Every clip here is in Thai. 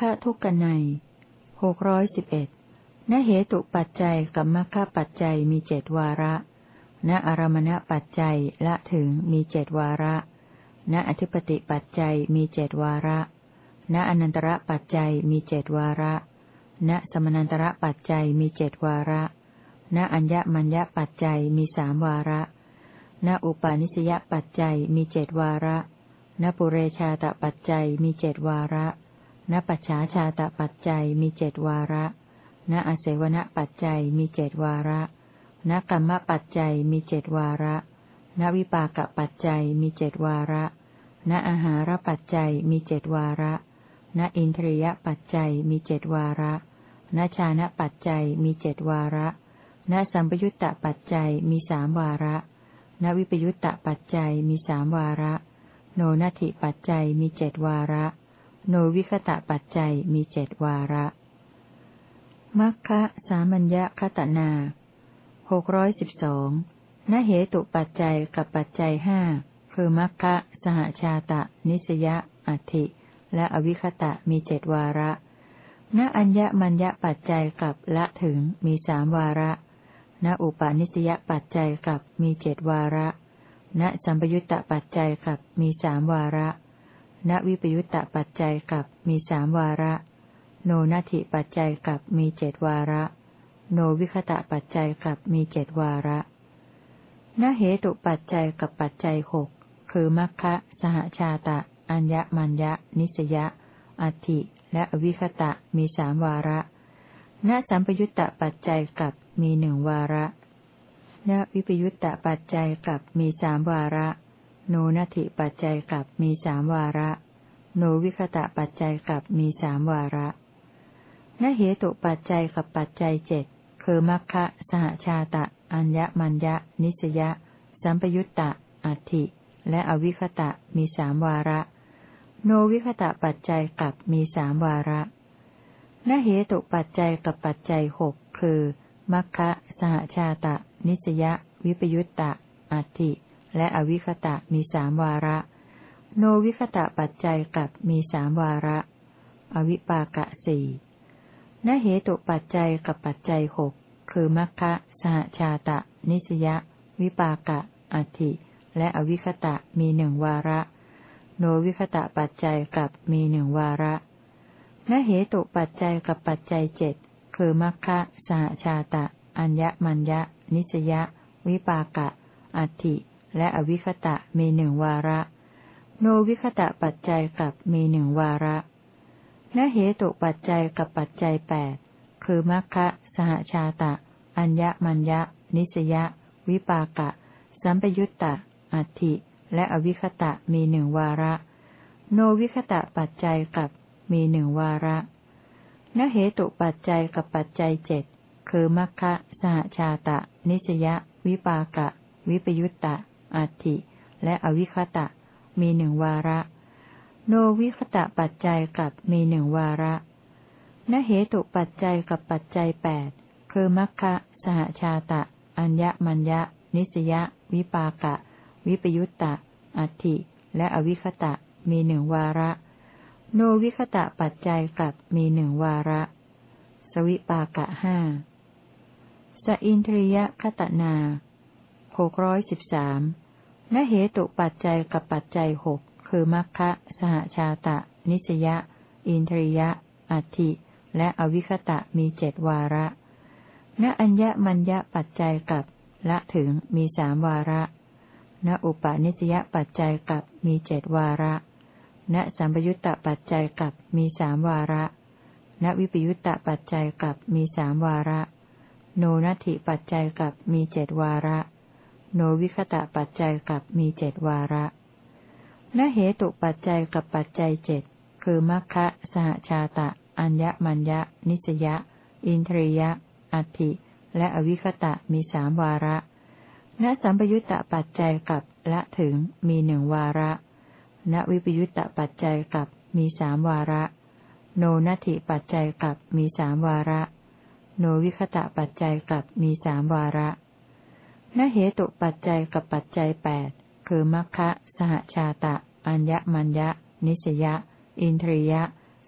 คะทุกกันในหกร้อยสิบเอ็ดนเหตุปัจจัยกับมัคคะปัจจัยมีเจดวาระ ณอารมณปัจจัยละถึงมีเจดวาระ ณอธิปติปัจจัยมีเจดวาระ ณอนันตระปัจจัยมีเจดวาระ ณสมนันตระปัจจัยมีเจดวาระ ณอัญญมัญญปัจจัยมีสามวาระ ณอุปาณิสยปัจจัยมีเจดวาระ ณปุเรชาตปัจจัยมีเจดวาระ ณปัจฉาชาตปัจจัยมีเจดวาระ ณอาเสวณปัจจัยมีเจดวาระ ณกรรมปัจจัยมีเจดวาระ ณวิปากปัจจัยมีเจดวาระ ณอาหารปัจจัยมีเจดวาระ ณอินทรียปัจจัยมีเจดวาระ ณชานะปัจจัยมีเจดวาระ ณสัมปยุตตปัจจัยมีสามวาระ ณวิปยุตตปัจจัยมีสามวาระ โนนัตถิปัจจัยมีเจดวาระ โนวิคตะปัจจัยมีเจ็ดวาระมัคคะสามัญญคตนาหกร้อยสิบสองนเหตุปัจจัยกับปัจจัยห้าคือมัคคะสหชาตะ นิสยะ อัติและอวิคตะมีเจ็ดวาระณอัญญมัญญปัจจัยกับละถึงมีสามวาระณอุปาณิสยปัจจัยกับมีเจ็ดวาระณสัมปยุตตปัจจัยกับมีสามวาระ ณวิปยุตตะปัจจัยกับมีสามวาระ โนนัตถิปัจจัยกับมีเจดวาระ โนวิคตะปัจจัยกับมีเจดวาระณเหตุปัจจัยกับปัจจัยหกคือมัคคะสหชาตะ อัญญมัญญะนิสยะ อัติและอวิคตะมีสามวาระณสัมปยุตตะปัจจัยกับมีหนึ่งวาระณวิปยุตตะปัจจัยกับมีสามวาระ โนนัตถิปัจจัยกับมีสามวาระ โนวิคตะปัจจัยกับมีสามวาระนเหตุปัจจัยกับปัจจัยเจ็ดคือมัคคะสหชาตะ อัญญมัญญะ นิสยะ สัมปยุตตะ อัตถิ และอวิคตะมีสามวาระ โนวิคตะปัจจัยกับมีสามวาระนเหตุปัจจัยกับปัจจัยหกคือมัคคะสหชาตะ นิสยะ วิปยุตตะ อัตถิ และอวิคตะมีสามวาระ โนวิคตะปัจจัยกับมีสามวาระ อวิปากะสี่นเหตุปัจจัยกับปัจจัยหกคือมัคคะสหชาตะ นิสยะ วิปากะ อัติและอวิคตะมีหนึ่งวาระ โนวิคตะปัจจัยกับมีหนึ่งวาระนเหตุปัจจัยกับปัจจัยเจ็ดคือมัคคะสหชาตะ อัญญมัญญะ นิสยะ วิปากะ อัติ และอวิคตะมีหนึ่งวาระ โนวิคตะปัจจัยกับมีหนึ่งวาระนเหตุปัจจัยกับปัจจัยแปดคือมัคคะสหชาตะ อัญญมัญญะ นิสยะ วิปากะ สัมปยุตตะ อัตถิ และอวิคตะมีหนึ่งวาระ โนวิคตะปัจจัยกับมีหนึ่งวาระนเหตุปัจจัยกับปัจจัยเจ็ดคือมัคคะสหชาตะ นิสยะ วิปากะ วิปยุตตะ อัติและอวิคตะ มีหนึ่งวาระ โนวิคตะปัจจัยกับมีหนึ่งวาระนเหตุปัจจัยกับปัจจัยแปดคือมัคคะสหชาตะ อัญญมัญญะ นิสยะ วิปากะ วิปยุตตะ อัติและอวิคตะ มีหนึ่งวาระ โนวิคตะปัจจัยกับมีหนึ่งวาระ สวิปากะห้าสอินทรียคตนา หกร้อยสิบสามนเหตุปัจจัยกับปัจจัยหกคือมัคคะสหชาตะ นิสยะ อินทริยะ อัติและอวิคตะมีเจ็ดวาระณอัญญมัญญปัจจัยกับ ละถึงมีสามวาระณอุปาณิสยปัจจัยกับมีเจ็ดวาระณสัมปยุตตปัจจัยกับมีสามวาระณวิปยุตตปัจจัยกับมีสามวาระ โนนัตถิปัจจัยกับมีเจ็ดวาระ โนวิคตะปัจจัยกับมีเจ็ดวาระนเหตุปัจจัยกับปัจจัยเจ็ดคือมัคคะสหชาตะ อัญญมัญญะ นิสยะ อินทรียะ อัติและอวิคตะมีสามวาระณสัมปยุตตปัจจัยกับละถึงมีหนึ่งวาระ ณวิปยุตตปัจจัยกับมีสามวาระ โนนัตถิปัจจัยกับมีสามวาระ โนวิคตะปัจจัยกับมีสามวาระ นเหตุปัจจัยกับปัจจัยแปดคือมัคคะสหชาตะ อัญญมัญญะ นิสยะ อินทรียะ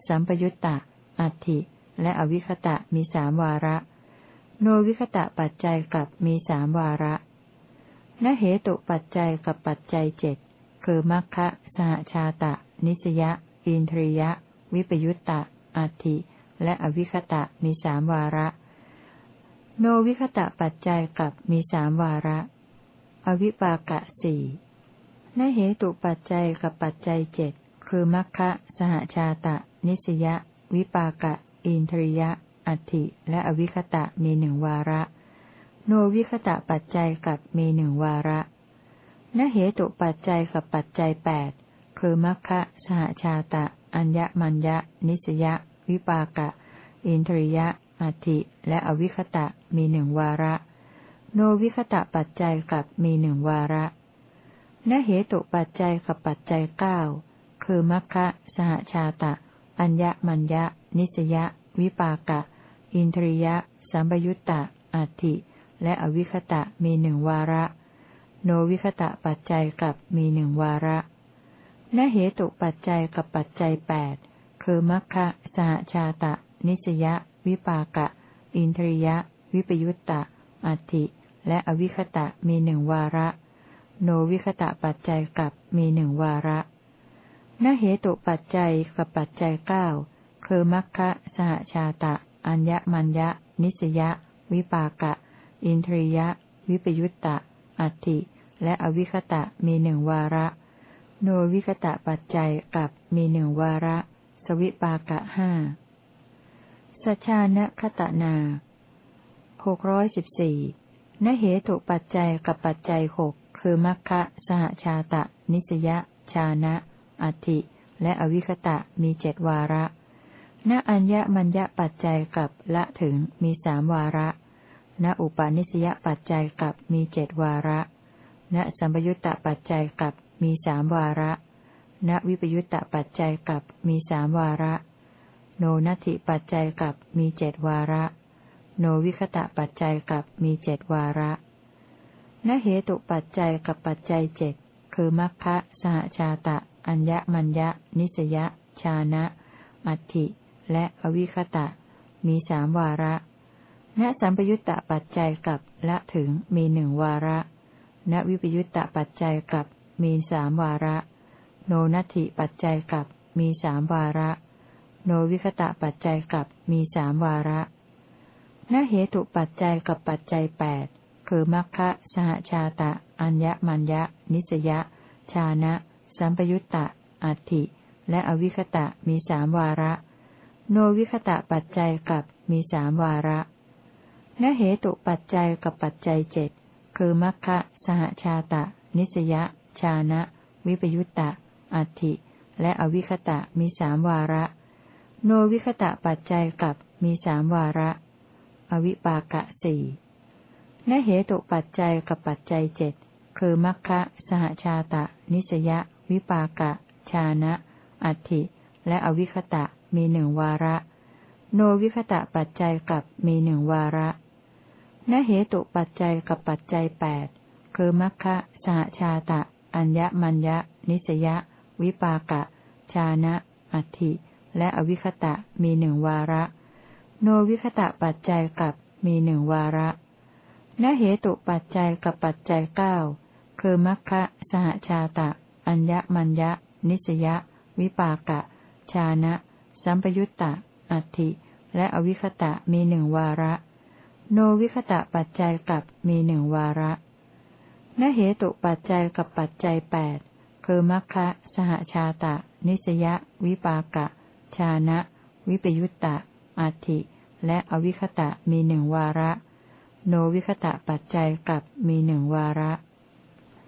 สัมปยุตตะ อัตถิ และอวิคตะมีสามวาระ โนวิคตะปัจจัยกับมีสามวาระนเหตุปัจจัยกับปัจจัยเจ็ดคือมัคคะสหชาตะ นิสยะ อินทรียะ วิปยุตตะ อัตถิ และอวิคตะมีสามวาระ โนวิคตะปัจจัยกับมีสามวาระ อวิปากะสี่นเหตุปัจจัยกับปัจจัยเจ็ดคือมัคคะสหชาตะ นิสยะ วิปากะ อินทรียะ อัตถิและอวิคตะมีหนึ่งวาระ โนวิคตะปัจจัยกับมีหนึ่งวาระนเหตุปัจจัยกับปัจจัยแปดคือมัคคะสหชาตะ อัญญมัญญะ นิสยะ วิปากะ อินทรียะ อัติและอวิคตะมีหนึ่งวาระ โนวิคตะปัจจัยกับมีหนึ่งวาระนเหตุปัจจัยกับปัจจัยเก้าคือมัคคะสหชาตะ อัญญมัญญะ นิสยะ วิปากะ อินทรียะ สัมบยุตตะอัติและอวิคตะมีหนึ่งวาระ โนวิคตะปัจจัยกับมีหนึ่งวาระนเหตุปัจจัยกับปัจจัยแปดคือมัคคะสหชาตะ นิสยะ วิปากะ อินทรียะ วิปยุตตะ อัติ และอวิคตะมีหนึ่งวาระ โนวิคตะปัจจัยกับมีหนึ่งวาระนเหตุปัจจัยกับปัจจัยเก้าคือมัคคะสหชาตะ อัญญมัญญะ นิสยะ วิปากะ อินทรียะ วิปยุตตะ อัติ และอวิคตะมีหนึ่งวาระ โนวิคตะปัจจัยกับมีหนึ่งวาระ สวิปากะห้า สชานะคตนาหกร้อยสิบสี่นเหตุปัจจัยกับปัจจัยหกคือมัคคะสหชาตะ นิสยะชานะ อัติและอวิคตะมีเจ็ดวาระณอัญญมัญญปัจจัยกับละถึงมีสามวาระณอุปาณิสยปัจจัยกับมีเจ็ดวาระณสัมปยุตตปัจจัยกับมีสามวาระณวิปยุตตปัจจัยกับมีสามวาระ โนนัตถิปัจจัยกับมีเจ็ดวาระ โนวิคตะปัจจัยกับมีเจ็ดวาระณเหตุปัจจัยกับปัจจัยเจ็ดคือมัคคะสหชาตะ อัญญมัญญะ นิสยะ ชานะ อัตถิ และอวิคตะ มีสามวาระณสัมปยุตตะปัจจัยกับละถึงมีหนึ่งวาระณวิปยุตตะปัจจัยกับมีสามวาระ โนนัตถิปัจจัยกับมีสามวาระ โนวิคตะปัจจัยกับมีสามวาระณเหตุปัจจัยกับปัจจัยแปดคือมัคคะสหชาตะ อัญญมัญญะ นิสยะ ชานะ สัมปยุตตะ อัตถิ และอวิคตะมีสามวาระ โนวิคตะปัจจัยกับมีสามวาระนเหตุปัจจัยกับปัจจัยเจ็ดคือมัคคะสหชาตะ นิสยะ ชานะ วิปยุตตะ อัตถิ และอวิคตะมีสามวาระ โนวิคตะปัจจัยกับมีสามวาระ อวิปากะสี่นเหตุปัจจัยกับปัจจัยเจ็ดคือมัคคะสหชาตะ นิสยวิปากะ ชานะ อัตถิและอวิคตะมีหนึ่งวาระ โนวิคตะปัจจัยกับมีหนึ่งวาระนเหตุปัจจัยกับปัจจัยแปดคือมัคคะสหชาตะ อัญญมัญญะ นิสยวิปากะ ชานะ อัตถิ และอวิคตะมีหนึ่งวาระ โนวิคตะปัจจัยกับมีหนึ่งวาระนเหตุปัจจัยกับปัจจัยเก้าคือมัคคะสหชาตะ อัญญมัญญะ นิสยวิปากะ ชานะ สัมปยุตตะ อัตถิ และอวิคตะมีหนึ่งวาระ โนวิคตะปัจจัยกับมีหนึ่งวาระนเหตุปัจจัยกับปัจจัยแปดคือมัคคะสหชาตะ นิสยวิปากะ ชานะ วิปยุตตะ อัติและอวิคตะมีหนึ่งวาระ โนวิคตะปัจจัยกับมีหนึ่งวาระ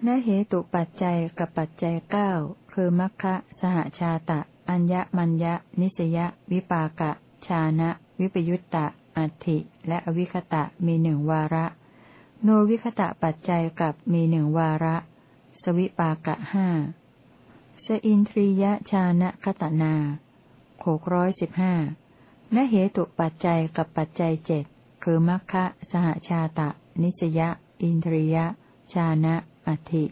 นเหตุปัจจัยกับปัจจัยเก้าคือมัคคะสหชาตะ อัญญมัญญะนิสยวิปากะ ชานะ วิปยุตตะ อัติและอวิคตะมีหนึ่งวาระ โนวิคตะปัจจัยกับมีหนึ่งวาระ สวิปากะห้าสอินทรียชานะคตนา หกร้อยสิบห้านเหตุปัจจัยกับปัจจัยเจ็ดคือมัคคะสหชาตะ นิสยอินทรียชานะ อัติ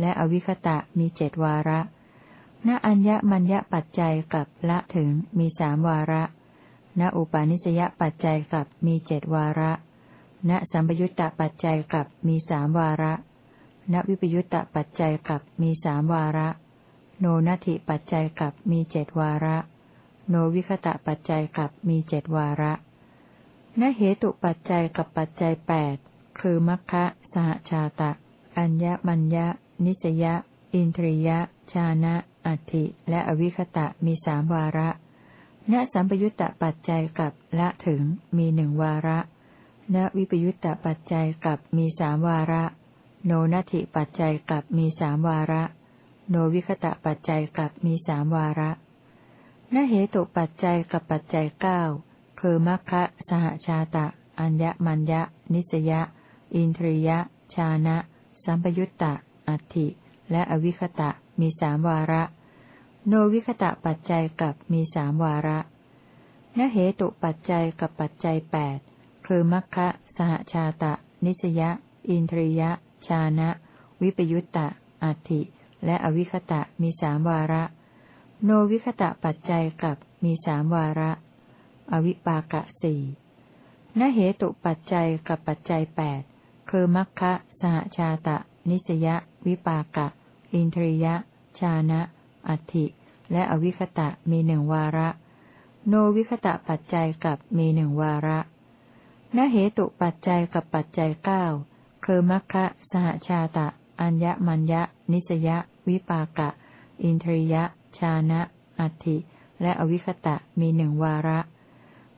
และอวิคตะมีเจ็ดวาระ ณอัญญมัญญปัจจัยกับละถึงมีสามวาระ ณอุปาณิสยปัจจัยกับมีเจ็ดวาระ ณสัมปยุตตปัจจัยกับมีสามวาระ ณวิปยุตตปัจจัยกับมีสามวาระ โนนัตถิปัจจัยกับมีเจ็ดวาระ โนวิคตะปัจจัยกับมีเจ็ดวาระณเหตุปัจจัยกับปัจจัยแปดคือมัคคะสหชาตะ อัญญมัญญะ นิสยอินทรียะ ชานะ อัติ และอวิคตะมีสามวาระณสัมปยุตตปัจจัยกับละถึงมีหนึ่งวาระณวิปยุตตปัจจัยกับมีสามวาระ โนนัตถิปัจจัยกับมีสามวาระ โนวิคตะปัจจัยกับมีสามวาระ ณเหตุปัจจัยกับปัจจัยเก้าคือมัคคะสหชาตะ อัญญมัญญนิสยอินทรียชานะ สัมปยุตตะ อัตถิ และอวิคตะ มีสามวาระ โนวิคตะปัจจัยกับมีสามวาระนเหตุปัจจัยกับปัจจัยแปดคือมัคคะสหชาตะ นิสยอินทรียชานะ วิปยุตตะ อัตถิ และอวิคตะ มีสามวาระ โนวิคตะปัจจัยกับมีสามวาระ อวิปากะสี่นเหตุปัจจัยกับปัจจัยแปดคือมัคคะสหชาตะ นิสยวิปากะ อินทรียะ ชานะ อัตถิและอวิคตะมีหนึ่งวาระ โนวิคตะปัจจัยกับมีหนึ่งวาระนเหตุปัจจัยกับปัจจัยเก้าคือมัคคะสหชาตะ อัญญมัญญนิสยวิปากะ อินทรียะ ชานะ อัติและอวิคตะมีหนึ่งวาระ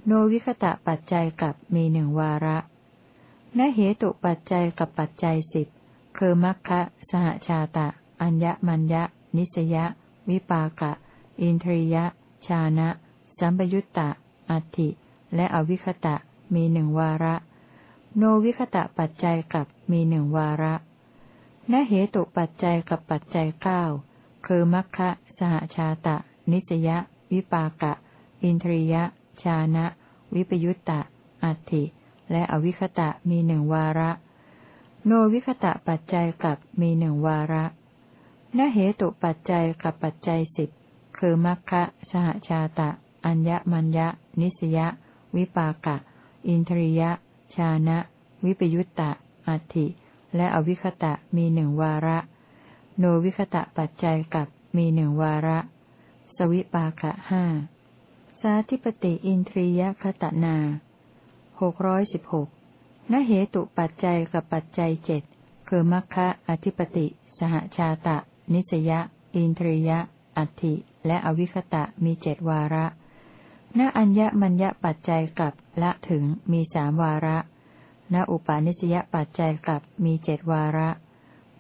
โนวิคตะปัจจัยกับมีหนึ่งวาระนเหตุปัจจัยกับปัจจัยสิบคือมัคคะสหชาตะ อัญญมัญญะ นิสยะ วิปากะ อินทรียะ ชานะ สัมปยุตตะ อัตถิและอวิคตะมีหนึ่งวาระ โนวิคตะปัจจัยกับมีหนึ่งวาระนเหตุปัจจัยกับปัจจัยเก้าคือมัคคะ หชาตะ นิสยวิปากะ อินทรียะ ชานะ วิปยุตตะ อัตถิ และอวิคตะมีหนึ่งวาระ โนวิคตะปัจจัยกับมีหนึ่งวาระนเหตุปัจจัยกับปัจจัยสิบคือมัคคะสหชาตะ อัญญมัญญนิสยวิปากะ อินทรียะ ชานะ วิปยุตตะ อัตถิ และอวิคตะมีหนึ่งวาระ โนวิคตะปัจจัยกับ มีหนึ่งวาระ สวิปากะห้าสาธิปติอินทรียคตนาหกร้อยสิบหกนเหตุปัจจัยกับปัจจัยเจ็ดคือมัคคะอธิปติ สหชาตะ นิสยะ อินทรียะ อัตถิและอวิคตะมีเจ็ดวาระณอัญญมัญญปัจจัยกับละถึงมีสามวาระณอุปาณิสยปัจจัยกับมีเจ็ดวาระ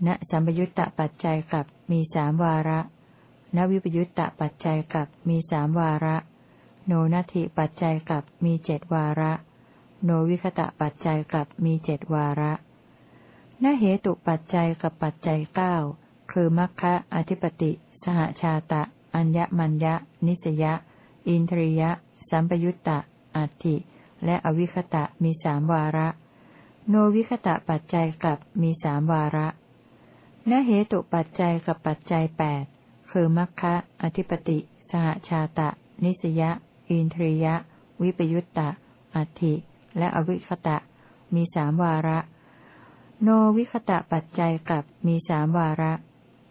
ณสัมยุตตปัจจัยกับมีสามวาระ ณวิปยุตตปัจจัยกับมีสามวาระ โนนัตถิปัจจัยกับมีเจ็ดวาระ โนวิคตะปัจจัยกับมีเจ็ดวาระณเหตุปัจจัยกับปัจจัยเก้าคือมัคคะอธิปติ สหชาตะ อัญญมัญญนิสยะ อินทรียะ สัมปยุตตะ อัตถิ และอวิคตะมีสามวาระ โนวิคตะปัจจัยกับมีสามวาระนเหตุปัจจัยกับปัจจัยแปด คือมัคคะอธิปติ สหชาตะ นิสยะ อินทรียะ วิปยุตตะ อัติและอวิคตะ มีสามวาระ โนวิคตะปัจจัยกับมีสามวาระ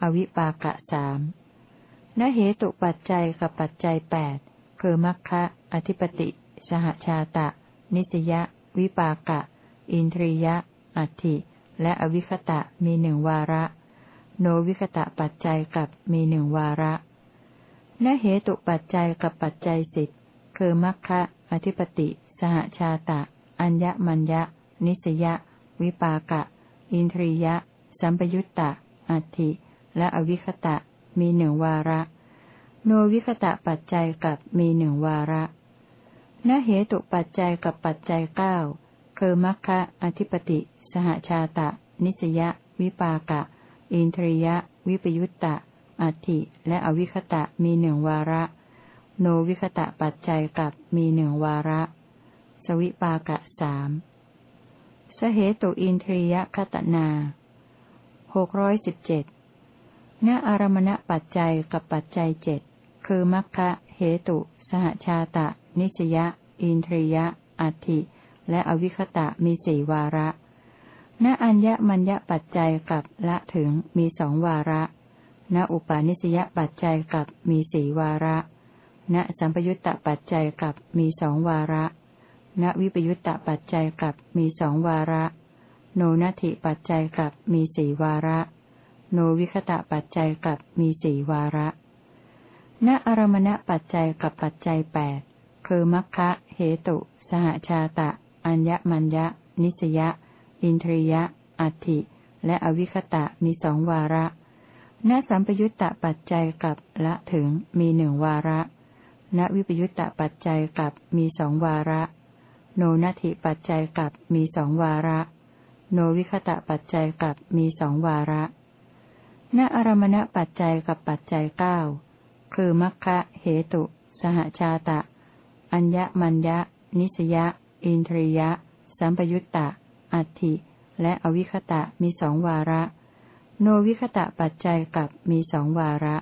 อวิปากะสามนเหตุปัจจัยกับปัจจัยแปดคือมัคคะอธิปติ สหชาตะ นิสยวิปากะ อินทรียะ อัติและอวิคตะมีหนึ่งวาระ โนวิคตะปัจจัยกับมีหนึ่งวาระนเหตุปัจจัยกับปัจจัยสิทธิ์คือมัคคะอธิปติ สหชาตะ อัญญมัญญะ นิสยวิปากะ อินทรียะ สัมปยุตตะ อัตถิ และอวิคตะ มีหนึ่งวาระ โนวิคตะปัจจัยกับมีหนึ่งวาระนเหตุปัจจัยกับปัจจัยเก้าคือมัคคะอธิปติ สหชาตะ นิสยวิปากะ อินทรียะ วิปยุตตะ อัตถิ และอวิคตะมีหนึ่งวาระ โนวิคตะปัจจัยกับมีหนึ่งวาระ สวิปากะสามสเหตุอินทรียคตนาหกร้อยสิบเจ็ดณอารมณปัจจัยกับปัจจัยเจ็ดคือมัคคะเหตุ สหชาตะ นิสยะ อินทรียะ อัตถิ และอวิคตะมีสี่วาระ ณอัญญมัญญปัจจัยกับละถึงมีสองวาระ ณอุปาณิสยปัจจัยกับมีสี่วาระ ณสัมปยุตตปัจจัยกับมีสองวาระ ณวิปยุตตปัจจัยกับมีสองวาระ โนนัตถิปัจจัยกับมีสี่วาระ โนวิคตะปัจจัยกับมีสี่วาระ ณอารมณปัจจัยกับปัจจัยแปดคือมัคคะเหตุ สหชาตะ อัญญมัญญะนิสยะ อินทรียะ อัตถิ และอวิคตะมีสองวาระณสัมปยุตตปัจจัยกับละถึงมีหนึ่งวาระณวิปยุตตปัจจัยกับมีสองวาระ โนนัตถิปัจจัยกับมีสองวาระ โนวิคตะปัจจัยกับมีสองวาระณอารมณปัจจัยกับปัจจัยเก้าคือมัคคะเหตุ สหชาตะ อัญญมัญญะ นิสยะ อินทรียะ สัมปยุตตะ อัตถิและอวิคตะมีสองวาระ โนวิคตะปัจจัยกับมีสองวาระ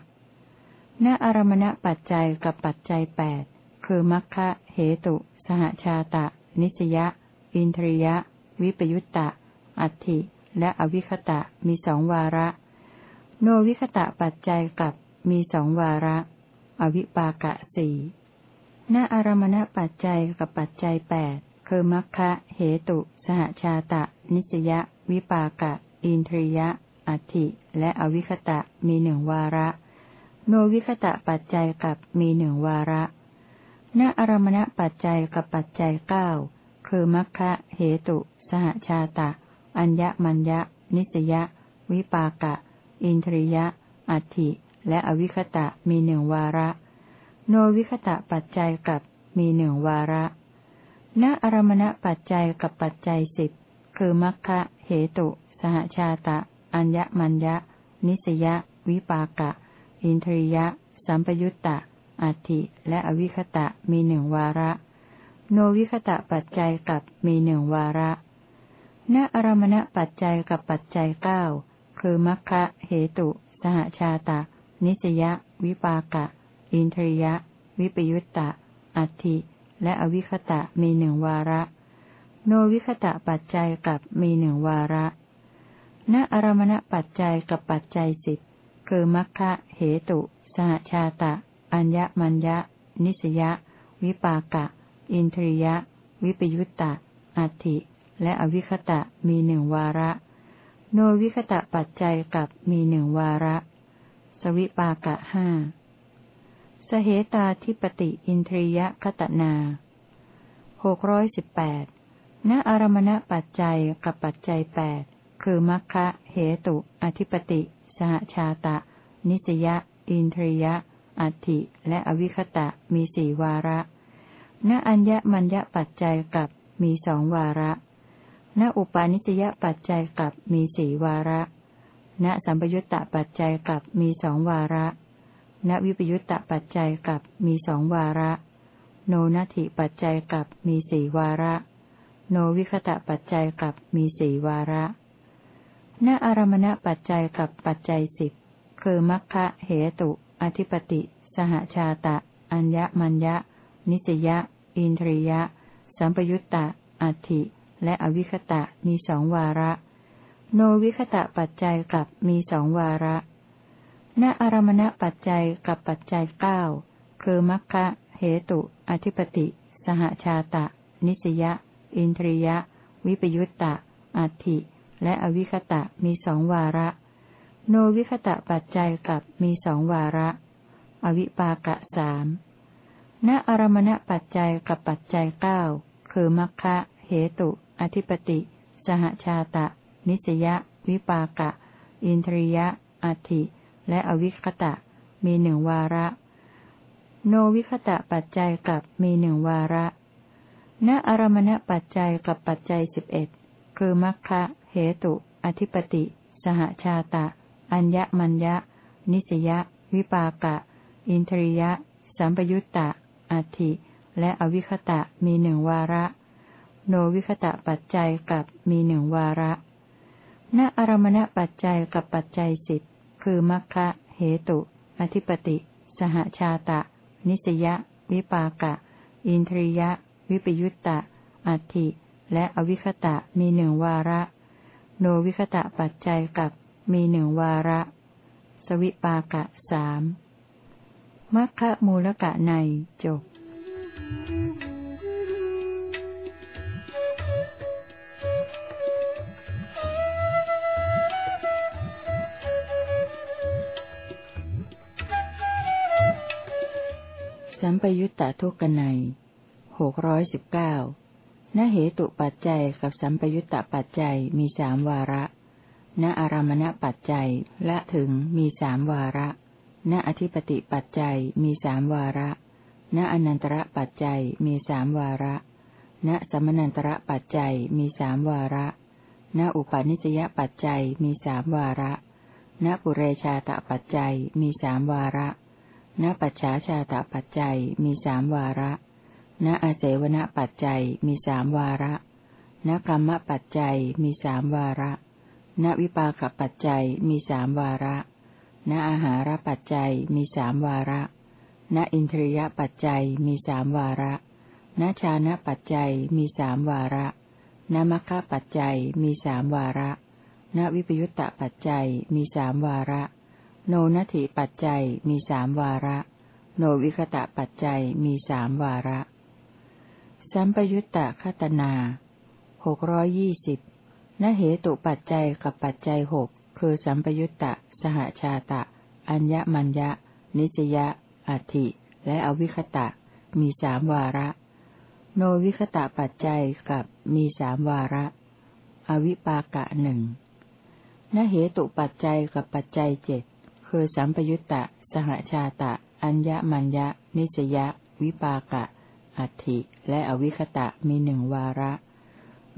ณอารมณปัจจัยกับปัจจัยแปดคือมัคคะเหตุ สหชาตะ นิสยะ อินทรียะ วิปยุตตะ อัตถิและอวิคตะมีสองวาระ โนวิคตะปัจจัยกับมีสองวาระ อวิปากะสี่ณอารมณปัจจัยกับปัจจัยแปดคือมัคคะเหตุ หชาตะ นิสยะวิปากะ อินทรียะ อัตถิและอวิคตะมีหนึ่งวาระ โนวิคตะปัจจัยกับมีหนึ่งวาระณอารมณปัจจัยกับปัจจัยเก้าคือมัคคะเหตุ สหชาตะ อัญญมัญญะ นิสยะวิปากะ อินทรียะ อัตถิและอวิคตะมีหนึ่งวาระ โนวิคตะปัจจัยกับมีหนึ่งวาระ ณอารมณปัจจัยกับปัจจัยสิบคือมัคคะเหตุ สหชาตะ อัญญมัญญะ นิสยะ วิปากะ อินทรียะ สัมปยุตตะ อัติและอวิคตะมีหนึ่งวาระ โนวิคตะปัจจัยกับมีหนึ่งวาระ ณอารมณปัจจัยกับปัจจัยเก้าคือมัคคะเหตุ สหชาตะ นิสยวิปากะ อินทรียะ วิปยุตตะ อัติ และอวิคตะมีหนึ่งวาระ โนวิคตะปัจจัยกับมีหนึ่งวาระ ณอารมณปัจจัยกับปัจจัยสิบคือมัคคะเหตุ สหชาตะ อัญญมัญญะ นิสยะ วิปากะ อินทรียะ วิปยุตตะ อัติ และอวิคตะมีหนึ่งวาระ โนวิคตะปัจจัยกับมีหนึ่งวาระ สวิปากะห้า สเหตาธิปติอินทรียคตนาหกร้อยสิบแปดณอารมณปัจจัยกับปัจจัยแปดคือมัคคะเหตุ อธิปติ สหชาตะ นิสยะ อินทรียะ อัติและอวิคตะมีสี่วาระ ณอัญญมัญญปัจจัยกับมีสองวาระ ณอุปาณิสยปัจจัยกับมีสี่วาระ ณสัมปยุตตปัจจัยกับมีสองวาระ ณวิปยุตตปัจจัยกับมีสองวาระ โนนัตถิปัจจัยกับมีสี่วาระ โนวิคตะปัจจัยกับมีสี่วาระณอารมณปัจจัยกับปัจจัยสิบคือมัคคะเหตุ อธิปติ สหชาตะ อัญญมัญญะ นิสยะ อินทรียะ สัมปยุตตะ อัติและอวิคตะมีสองวาระ โนวิคตะปัจจัยกับมีสองวาระ ณอารมณปัจจัยกับปัจจัยเก้าคือมัคคะ เหตุ อธิปติ สหชาตะ นิสยะ อินทรียะ วิปยุตตะ อัตถิ และอวิคตะมีสองวาระ โนวิคตะปัจจัยกับมีสองวาระ อวิปากะสามณอารมณปัจจัยกับปัจจัยเก้าคือมัคคะ เหตุ อธิปติ สหชาตะ นิสยวิปากะ อินทรียะ อัติ และอวิคตะ มีหนึ่งวาระ โนวิคตะปัจจัยกับมีหนึ่งวาระณอารมณปัจจัยกับปัจจัยสิบเอ็ดคือมัคคะเหตุ อธิปติ สหชาตะ อัญญมัญญะ นิสยวิปากะ อินทรียะ สัมปยุตตะอัติและอวิคตะมีหนึ่งวาระ โนวิคตะปัจจัยกับมีหนึ่งวาระณอารมณปัจจัยกับปัจจัยสิบ คือมัคคะ เหตุ อธิปติ สหชาตะ นิสยวิปากะ อินทรียะ วิปยุตตะ อัตถิ และอวิคตะมีหนึ่งวาระ โนวิคตะปัจจัยกับมีหนึ่งวาระ สวิปากะสามมัคคะมูลกะในจบ ปยุตตทุกนัยหกร้อยสิบเก้านเหตุปัจจัยกับสัมปยุตตปัจจัยมีสามวาระ ณอารามณปัจจัยและถึงมีสามวาระ ณอธิปติปัจจัยมีสามวาระ ณอนันตระปัจจัยมีสามวาระ ณสมนันตระปัจจัยมีสามวาระ ณอุปาณิสยปัจจัยมีสามวาระ ณปุเรชาตปัจจัยมีสามวาระ ณปัจฉาชาตปัจจัยมีสามวาระ ณอาเสวณปัจจัยมีสามวาระ ณกรรมปัจจัยมีสามวาระ ณวิปากปัจจัยมีสามวาระ ณอาหารปัจจัยมีสามวาระ ณอินทรียปัจจัยมีสามวาระ ณชานะปัจจัยมีสามวาระ ณมัคคะปัจจัยมีสามวาระ ณวิปยุตตปัจจัยมีสามวาระ โนนัตถิปัจจัยมีสามวาระ โนวิคตะปัจจัยมีสามวาระ สัมปยุตตะคตนาหกร้อยยี่สิบนเหตุปัจจัยกับปัจจัยหกคือสัมปยุตตะ สหชาตะ อัญญมัญญะ นิสยะ อัติและอวิคตะ มีสามวาระ โนวิคตะปัจจัยกับมีสามวาระ อวิปากะหนึ่งนเหตุปัจจัยกับปัจจัยเจ็ด คือสัมปยุตตะ สหชาตะ อัญญมัญญะ นิสยะ วิปากะ อัตถิและอวิคตะมีหนึ่งวาระ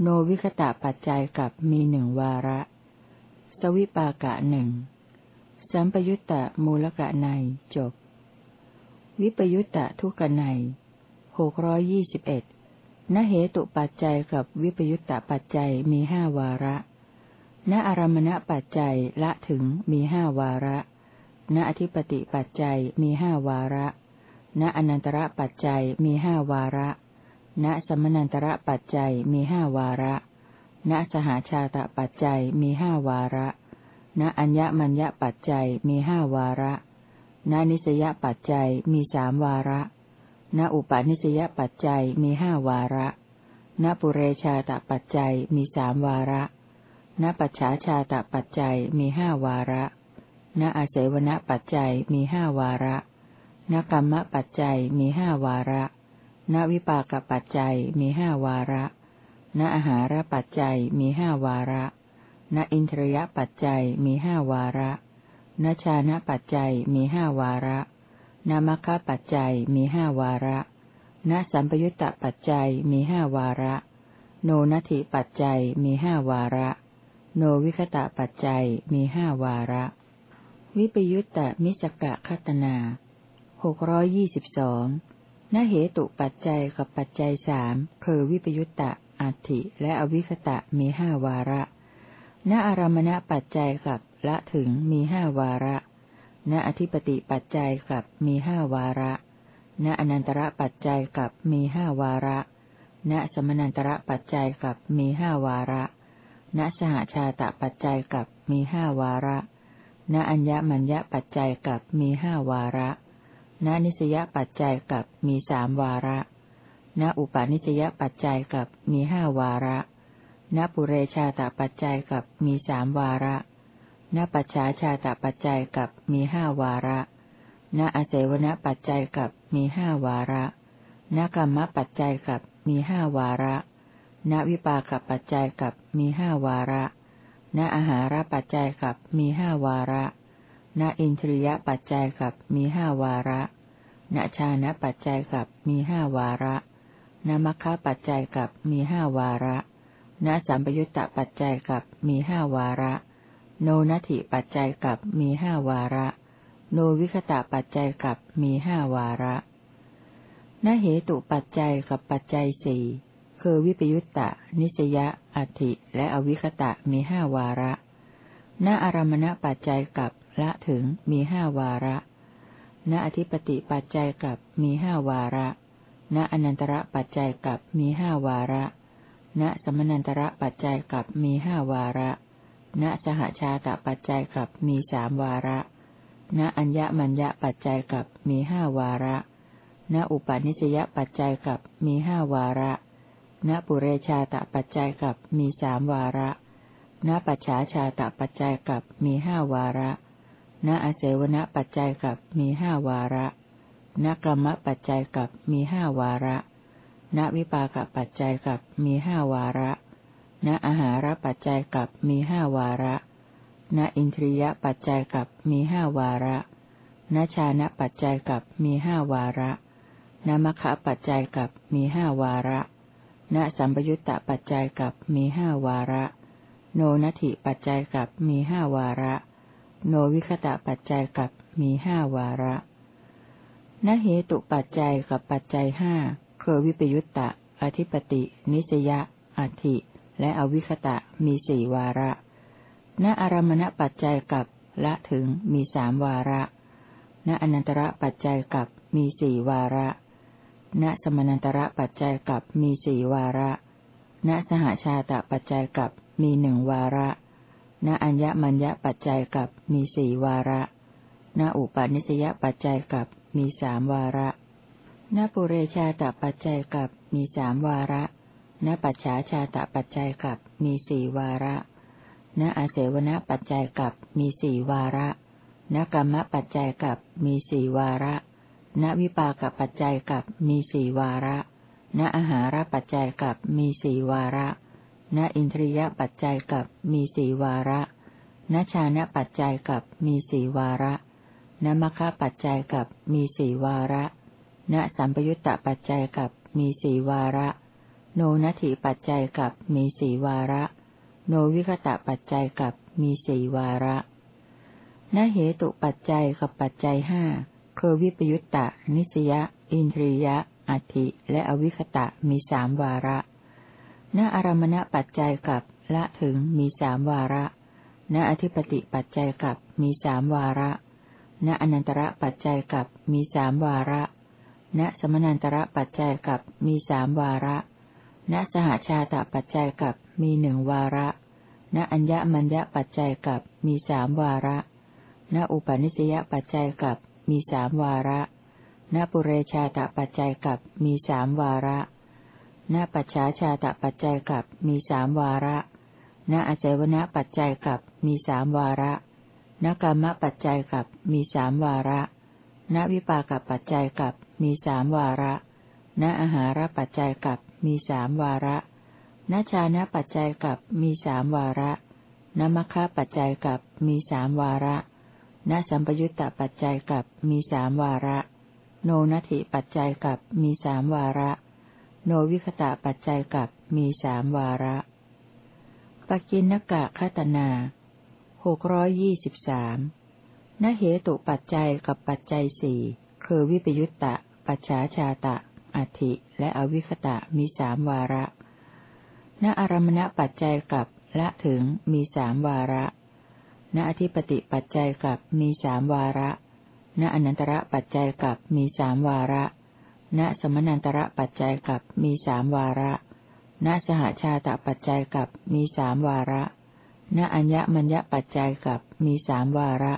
โนวิคตะปัจจัยกับมีหนึ่งวาระ สวิปากะหนึ่งสัมปยุตตะมูลกะในจบ วิปยุตตะทุกะในหกร้อยยี่สิบเอ็ดนเหตุปัจจัยกับวิปยุตตะปัจจัยมีห้าวาระ ณอารมณปัจจัยละถึงมีห้าวาระ ณอธิปติปัจจัยมีห้าวาระ ณอนันตระปัจจัยมีห้าวาระ ณสมนันตระปัจจัยมีห้าวาระ ณสหาชาตปัจจัยมีห้าวาระ ณอัญญมัญญปัจจัยมีห้าวาระ ณนิสยปัจจัยมีสามวาระ ณอุปาณิสยปัจจัยมีห้าวาระณปุเรชาตปัจจัยมีสามวาระ ณปัจฉาชาตปัจจัยมีห้าวาระ ณอาศัยวณปัจจัยมีห้าวาระณกรรมปัจจัยมีห้าวาระณวิปากปัจจัยมีห้าวาระณอาหารปัจจัยมีห้าวาระณอินทรียปัจจัยมีห้าวาระณชานะปัจจัยมีห้าวาระณมัคคะปัจจัยมีห้าวาระณสัมปยุตตปัจจัยมีห้าวาระ โนนัตถิปัจจัยมีห้าวาระ โนวิคตะปัจจัยมีห้าวาระ วิปยุตตมิสกะคัตนาหกร้อยยี่สิบสองนเหตุปัจจัยกับปัจจัยสามคือวิปยุตตะอัติและอวิคตะมีห้าวาระ ณอารมณปัจจัยกับละถึงมีห้าวาระ ณอธิปติปัจจัยกับมีห้าวาระ ณอนันตระปัจจัยกับมีห้าวาระ ณสมนันตระปัจจัยกับมีห้าวาระ ณสหชาตปัจจัยกับมีห้าวาระ ณอัญญมัญญปัจจัยกับมีห้าวาระณนิสยปัจจัยกับมีสามวาระณอุปาณิสยปัจจัยกับมีห้าวาระณปุเรชาตปัจจัยกับมีสามวาระณปัจฉาชาตปัจจัยกับมีห้าวาระณอาเสวนปัจจัยกับมีห้าวาระณกรรมปัจจัยกับมีห้าวาระณวิปากปัจจัยกับมีห้าวาระ ณอาหารปัจจัยกับมีห้าวาระ ณอินทรียปัจจัยกับมีห้าวาระ ณชานะปัจจัยกับมีห้าวาระ ณมัคคะปัจจัยกับมีห้าวาระ ณสัมปยุตตปัจจัยกับมีห้าวาระ โนนัตถิปัจจัยกับมีห้าวาระ โนวิคตะปัจจัยกับมีห้าวาระณเหตุปัจจัยกับปัจจัยสี่ คือวิปยุตตะ นิสยะ อัติและอวิคตะมีห้าวาระ ณอารมณปัจจัยกับละถึงมีห้าวาระ ณอธิปติปัจจัยกับมีห้าวาระ ณอนันตระปัจจัยกับมีห้าวาระ ณสมนันตระปัจจัยกับมีห้าวาระ ณสหชาตปัจจัยกับมีสามวาระ ณอัญญมัญญปัจจัยกับมีห้าวาระ ณอุปาณิสยปัจจัยกับมีห้าวาระ ณปุเรชาตปัจจัยกับมีสามวาระ ณปัจฉาชาตปัจจัยกับมีห้าวาระ ณอาเสวณปัจจัยกับมีห้าวาระ ณกรรมปัจจัยกับมีห้าวาระ ณวิปากปัจจัยกับมีห้าวาระ ณอาหารปัจจัยกับมีห้าวาระ ณอินทรียปัจจัยกับมีห้าวาระณชานะปัจจัยกับมีห้าวาระณมคคะปัจจัยกับมีห้าวาระ ณสัมปยุตตปัจจัยกับมีห้าวาระ โนนัตถิปัจจัยกับมีห้าวาระ โนวิคตะปัจจัยกับมีห้าวาระนเหตุปัจจัยกับปัจจัยห้าคือวิปยุตตะ อธิปติ นิสยะ อัติและอวิคตะมีสี่วาระ ณอารมณปัจจัยกับละถึงมีสามวาระ ณอนันตระปัจจัยกับมีสี่วาระ ณสมนันตระปัจจัยกับมีสี่วาระ ณสหชาตะปัจจัยกับมีหนึ่งวาระ ณอัญญมัญญปัจจัยกับมีสี่วาระ ณอุปาณิสยปัจจัยกับมีสามวาระ ณปุเรชาตะปัจจัยกับมีสามวาระ ณปัจฉาชาตะปัจจัยกับมีสี่วาระ ณอาเสวณปัจจัยกับมีสี่วาระ ณกรรมปัจจัยกับมีสี่วาระ ณวิปากปัจจัยกับมีสี่วาระ ณอาหารปัจจัยกับมีสี่วาระ ณอินทรียปัจจัยกับมีสี่วาระ ณชานะปัจจัยกับมีสี่วาระณมคคะปัจจัยกับมีสี่วาระ ณสัมปยุตตปัจจัยกับมีสี่วาระ โนนัตถิปัจจัยกับมีสี่วาระ โนวิคตะปัจจัยกับมีสี่วาระณเหตุปัจจัยกับปัจจัยห้า คือวิปยุตตะ นิสยะ อินทรียะ อัติและอวิคตะมีสามวาระ ณอารมณปัจจัยกับละถึงมีสามวาระ ณอธิปติปัจจัยกับมีสามวาระ ณอนันตระปัจจัยกับมีสามวาระ ณสมนันตระปัจจัยกับมีสามวาระ ณสหชาตปัจจัยกับมีหนึ่งวาระ ณอัญญมัญญปัจจัยกับมีสามวาระ ณอุปนิสยปัจจัยกับ มีสามวาระณปุเรชาตปัจจัยกับมีสามวาระณปัจฉาชาตปัจจัยกับมีสามวาระณอาศัยวณปัจจัยกับมีสามวาระณกรรมปัจจัยกับมีสามวาระณวิปากปัจจัยกับมีสามวาระณอาหารปัจจัยกับมีสามวาระณชานะปัจจัยกับมีสามวาระณมัคคะปัจจัยกับมีสามวาระ ณสัมปยุตตปัจจัยกับมีสามวาระ โนนัตถิปัจจัยกับมีสามวาระ โนวิคตะปัจจัยกับมีสามวาระปกินนกะคตนาหกร้อยยี่สิบสามนเหตุปัจจัยกับปัจจัยสี่คือวิปยุตตะ ปัจฉาชาตะ อัติและอวิคตะมีสามวาระ ณอารมณปัจจัยกับละถึงมีสามวาระ ณอธิปติปัจจัยกับมีสามวาระ ณอนันตระปัจจัยกับมีสามวาระ ณสมนันตระปัจจัยกับมีสามวาระ ณสหชาตปัจจัยกับมีสามวาระ ณอัญญมัญญปัจจัยกับมีสามวาระ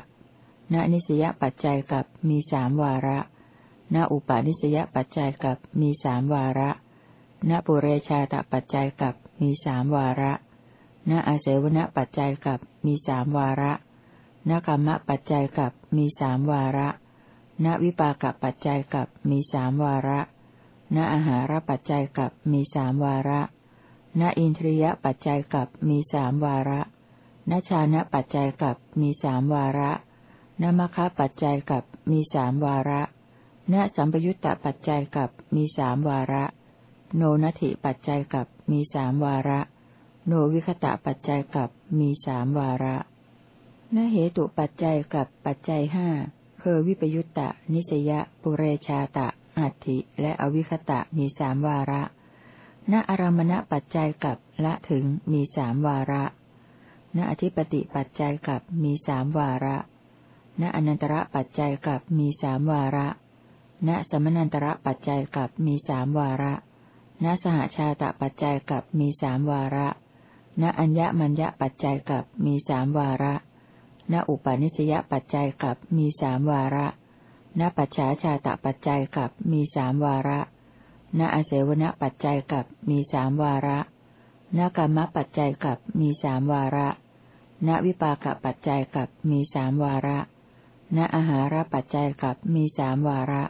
ณนิสยปัจจัยกับมีสามวาระ ณอุปาณิสยปัจจัยกับมีสามวาระ ณปุเรชาตปัจจัยกับมีสามวาระ ณอาเสวณปัจจัยกับมีสามวาระณกรรมปัจจัยกับมีสามวาระณวิปากปัจจัยกับมีสามวาระณอาหารปัจจัยกับมีสามวาระณอินทรียปัจจัยกับมีสามวาระณชานะปัจจัยกับมีสามวาระณมคคะปัจจัยกับมีสามวาระณสัมปยุตตปัจจัยกับมีสามวาระ โนนัตถิปัจจัยกับมีสามวาระ โนวิคตะปัจจัยกับมีสามวาระณเหตุปัจจัยกับปัจจัยห้าคือวิปยุตตะ นิสยปุเรชาตะ อัตถิ และอวิคตะมีสามวาระ ณอารมณปัจจัยกับละถึงมีสามวาระ ณอธิปติปัจจัยกับมีสามวาระ ณอนันตระปัจจัยกับมีสามวาระ ณสมนันตระปัจจัยกับมีสามวาระ ณสหชาตปัจจัยกับมีสามวาระ ณอัญญมัญญปัจจัยกับมีสามวาระ ณอุปาณิสยปัจจัยกับมีสามวาระ ณปัจฉาชาตปัจจัยกับมีสามวาระ ณอเสวนปัจจัยกับมีสามวาระ ณกรรมปัจจัยกับมีสามวาระ ณวิปากปัจจัยกับมีสามวาระ ณอาหารปัจจัยกับมีสามวาระ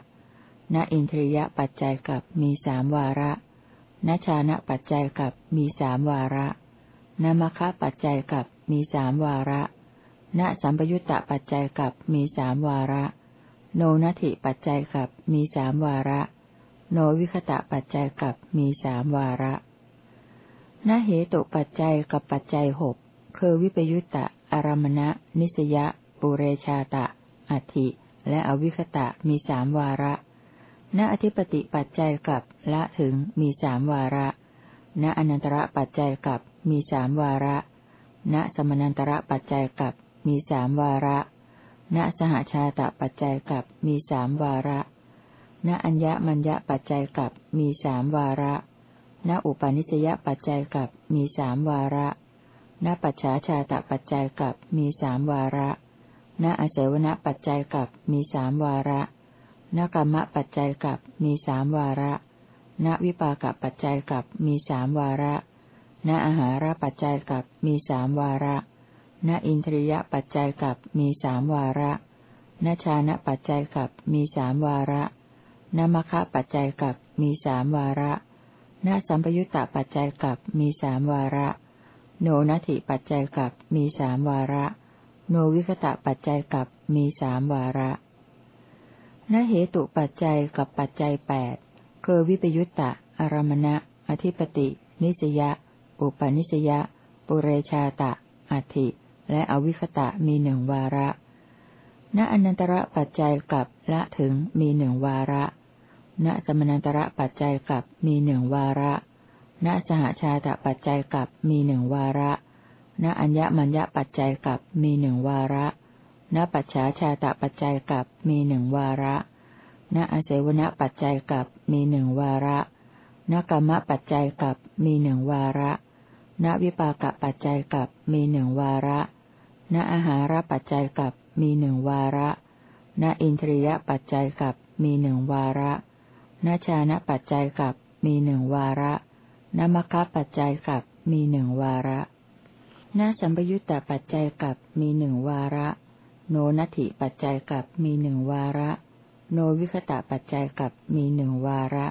ณอินทรียปัจจัยกับมีสามวาระ ณชานะปัจจัยกับมีสามวาระ ณมคะปัจจัยกับมีสามวาระ ณสัมปยุตตปัจจัยกับมีสามวาระ โนนัติปัจจัยกับมีสามวาระ โนวิคตะปัจจัยกับมีสามวาระณเหตุปัจจัยกับปัจจัยหกคือวิปยุตตะ อารมณะ นิสยปุเรชาตะ อัติและอวิคตะมีสามวาระ ณอธิปติปัจจัยกับละถึงมีสามวาระ ณอนันตระปัจจัยกับมีสามวาระ ณสมนันตระปัจจัยกับมีสามวาระ ณสหชาตปัจจัยกับมีสามวาระ ณอัญญมัญญปัจจัยกับมีสามวาระ ณอุปาณิสยปัจจัยกับมีสามวาระ ณปัจฉาชาตปัจจัยกับมีสามวาระ ณอาศัยวณปัจจัยกับมีสามวาระ ณกรรมปัจจัยกับมีสามวาระ ณวิปากปัจจัยกับมีสามวาระ ณอาหารปัจจัยกับมีสามวาระ ณอินทรียปัจจัยกับมีสามวาระ ณชานะปัจจัยกับมีสามวาระณมคะปัจจัยกับมีสามวาระ ณสัมปยุตตปัจจัยกับมีสามวาระ โนนัตถิปัจจัยกับมีสามวาระ โนวิคตะปัจจัยกับมีสามวาระนเหตุปัจจัยกับปัจจัยแปด คือวิปยุตตะ อารมณะ อธิปติ นิสยะ อุปนิสยะ ปุเรชาตะ อัติ และอวิคตะมีหนึ่งวาระ ณอนันตระปัจจัยกับละถึงมีหนึ่งวาระ ณสมนันตระปัจจัยกับมีหนึ่งวาระ ณสหชาตปัจจัยกับมีหนึ่งวาระ ณอัญญมัญญปัจจัยกับมีหนึ่งวาระ ณปัจฉาชาตปัจจัยกับมีหนึ่งวาระณอาศัยวณปัจจัยกับ มีหนึ่งวาระณกรรมปัจจัยกับมีหนึ่งวาระณวิปากปัจจัยกับมีหนึ่งวาระณอาหารปัจจัยกับมีหนึ่งวาระณอินทรียปัจจัยกับมีหนึ่งวาระณชานะปัจจัยกับมีหนึ่งวาระณมคคปัจจัยกับมีหนึ่งวาระณสัมปยุตตปัจจัยกับมีหนึ่งวาระ โนนัตถิปัจจัยกับมีหนึ่งวาระ โนวิคตะปัจจัยกับมีหนึ่งวาระ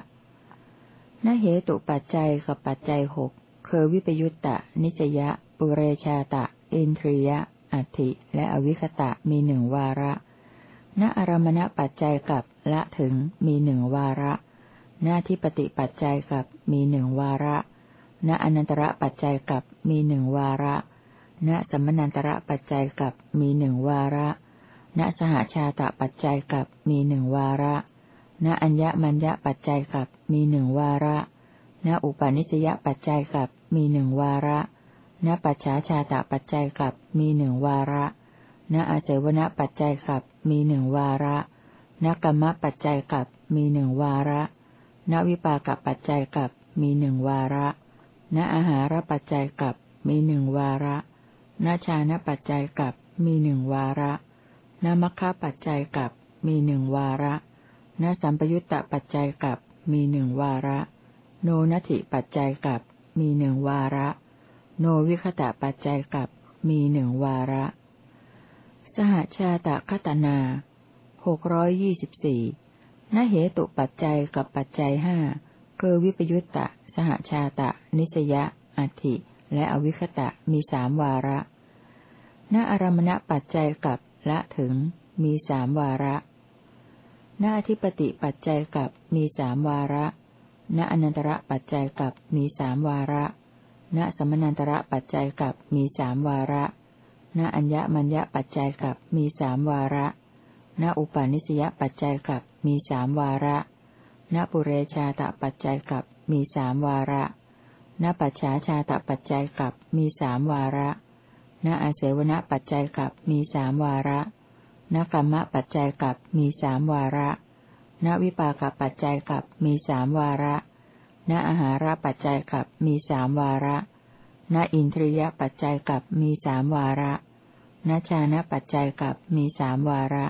นเหตุปัจจัยกับปัจจัยหกคือวิปยุตตะ นิสยะ ปุเรชาตะ อินทรียะ อัติและอวิคตะมีหนึ่งวาระ ณอารมณปัจจัยกับละถึงมีหนึ่งวาระ หน้าที่ปฏิปัจจัยกับมีหนึ่งวาระ ณอนันตระปัจจัยกับมีหนึ่งวาระ ณสมนันตระปัจจัยกับมีหนึ่งวาระ ณสหชาตะปัจจัยกับมีหนึ่งวาระ ณอัญญมัญญปัจจัยกับมีหนึ่งวาระ ณอุปาณิสยปัจจัยกับมีหนึ่งวาระ ณปัจฉาชาตะปัจจัยกับมีหนึ่งวาระ ณอาศัยวณปัจจัยกับมีหนึ่งวาระ ณกรรมปัจจัยกับมีหนึ่งวาระ ณวิปากปัจจัยกับมีหนึ่งวาระ ณอาหารปัจจัยกับมีหนึ่งวาระ ณชานะปัจจัยกับมีหนึ่งวาระ ณมัคคะปัจจัยกับมีหนึ่งวาระณสัมปยุตตปัจจัยกับมีหนึ่งวาระ โนนัติปัจจัยกับมีหนึ่งวาระ โนวิคตะปัจจัยกับมีหนึ่งวาระ สหชาตะคตนาหกร้อยยี่สิบสี่นเหตุปัจจัยกับปัจจัยห้าคือวิปยุตตะ สหชาตะ นิสยะ อัติและอวิคตะมีสามวาระ ณอารมณปัจจัยกับ ละถึง มีสามวาระณอธิปติปัจจัยกับมีสามวาระ ณอนันตระปัจจัยกับมีสามวาระ ณสมนันตระปัจจัยกับมีสามวาระ ณอัญญมัญญปัจจัยกับมีสามวาระ ณอุปาณิสยปัจจัยกับมีสามวาระ ณปุเรชาตปัจจัยกับมีสามวาระ ณปัจฉาชาตปัจจัยกับมีสามวาระ ณอาเสวนปัจจัยกับมีสามวาระ ณกรรมปัจจัยกับมีสามวาระ ณวิปากปัจจัยกับมีสามวาระ ณอาหารปัจจัยกับมีสามวาระ ณอินทรียปัจจัยกับมีสามวาระ ณชานะปัจจัยกับมีสามวาระ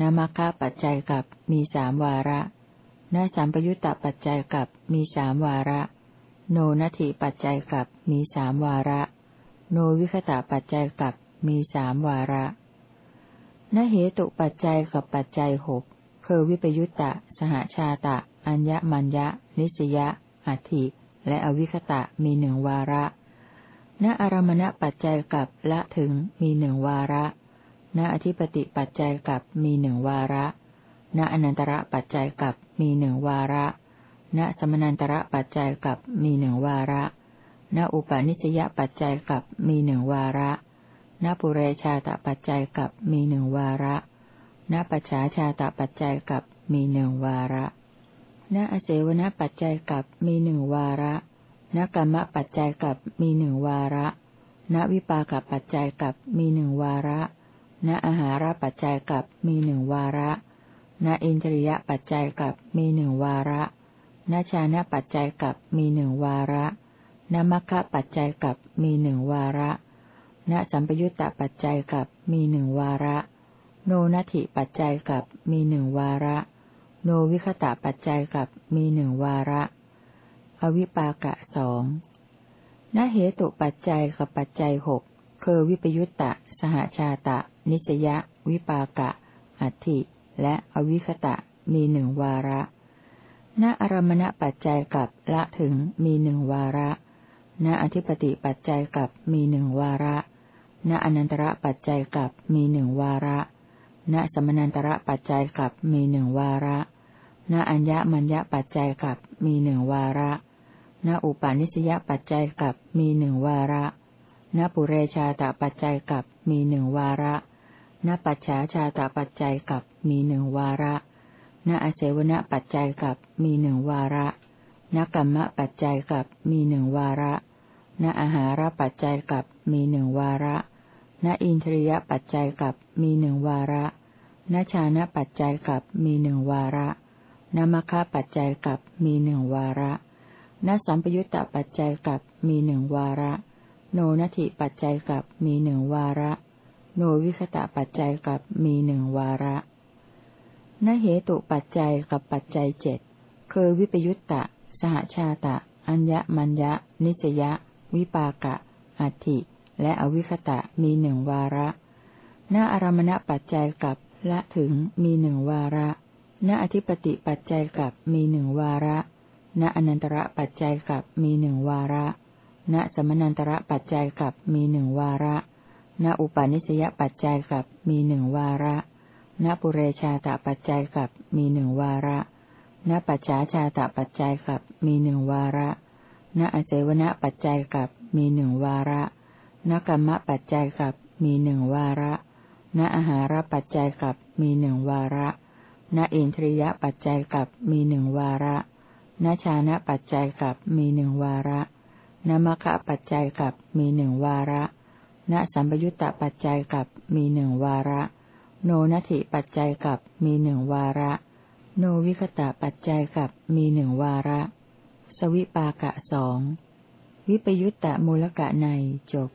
ณมัคคะปัจจัยกับมีสามวาระ ณสัมปยุตตปัจจัยกับมีสามวาระ โนนัตถิปัจจัยกับมีสามวาระ โนวิคตะปัจจัยกับมีสามวาระนเหตุปัจจัยกับปัจจัยหกคือวิปยุตตะ สหชาตะ อัญญมัญญะ นิสยะ อัติและอวิคตะมีหนึ่งวาระ ณอารมณปัจจัยกับละถึงมีหนึ่งวาระ ณอธิปติปัจจัยกับมีหนึ่งวาระ ณอนันตระปัจจัยกับมีหนึ่งวาระ ณสมนันตระปัจจัยกับมีหนึ่งวาระ ณอุปนิสยปัจจัยกับมีหนึ่งวาระ ณปุเรชาตปัจจัยกับมีหนึ่งวาระ ณปัจฉาชาตปัจจัยกับมีหนึ่งวาระ ณอเสวนปัจจัยกับมีหนึ่งวาระ ณกรรมปัจจัยกับมีหนึ่งวาระ ณวิปากปัจจัยกับมีหนึ่งวาระ ณอาหารปัจจัยกับมีหนึ่งวาระ ณอินทรียปัจจัยกับมีหนึ่งวาระ ณชานะปัจจัยกับมีหนึ่งวาระ ณมัคคะปัจจัยกับมีหนึ่งวาระ ณสัมปยุตตปัจจัยกับมีหนึ่งวาระ โนนัตถิปัจจัยกับมีหนึ่งวาระ โนวิคตะปัจจัยกับมีหนึ่งวาระ อวิปากะสองณเหตุปัจจัยกับปัจจัยหกคือวิปยุตตะ สหชาตะ นิสยะ วิปากะ อัติและอวิคตะมีหนึ่งวาระ ณอารมณปัจจัยกับละถึงมีหนึ่งวาระ ณอธิปติปัจจัยกับมีหนึ่งวาระ ณอนันตระปัจจัยกับมีหนึ่งวาระ ณสมนันตระปัจจัยกับมีหนึ่งวาระ ณอัญญมัญญปัจจัยกับมีหนึ่งวาระ ณอุปาณิสยปัจจัยกับมีหนึ่งวาระ ณปุเรชาตปัจจัยกับมีหนึ่งวาระ ณปัจฉาชาตปัจจัยกับมีหนึ่งวาระ ณอเสวนปัจจัยกับมีหนึ่งวาระ ณกรรมปัจจัยกับมีหนึ่งวาระ ณอาหารปัจจัยกับมีหนึ่งวาระ ณอินทรียปัจจัยกับมีหนึ่งวาระ ณชานะปัจจัยกับมีหนึ่งวาระณมคาปัจจัยกับมีหนึ่งวาระ ณสัมปยุตตปัจจัยกับมีหนึ่งวาระ โนนัตถิปัจจัยกับมีหนึ่งวาระ โนวิคตะปัจจัยกับมีหนึ่งวาระณเหตุปัจจัยกับปัจจัยเจ็ดคือวิปยุตตะ สหชาตะ อัญญมัญญะ นิสยะ วิปากะ อัติและอวิคตะมีหนึ่งวาระ ณอารมณปัจจัยกับละถึงมีหนึ่งวาระ ณอธิปติปัจจัยกับมีหนึ่งวาระ ณอนันตระปัจจัยกับมีหนึ่งวาระ ณสมนันตระปัจจัยกับมีหนึ่งวาระ ณอุปาณิสยปัจจัยกับมีหนึ่งวาระ ณปุเรชาตปัจจัยกับมีหนึ่งวาระ ณปัจฉาชาตปัจจัยกับมีหนึ่งวาระ ณอเจวณปัจจัยกับมีหนึ่งวาระ ณกรรมปัจจัยกับมีหนึ่งวาระ ณอาหารปัจจัยกับมีหนึ่งวาระ ณอินทรียปัจจัยกับมีหนึ่งวาระ ณชานะปัจจัยกับมีหนึ่งวาระ ณมคะปัจจัยกับมีหนึ่งวาระ ณสัมปยุตตปัจจัยกับมีหนึ่งวาระ โนนัติปัจจัยกับมีหนึ่งวาระ โนวิคตะปัจจัยกับมีหนึ่งวาระ สวิปากะสองวิปยุตตะมูลกะในจบ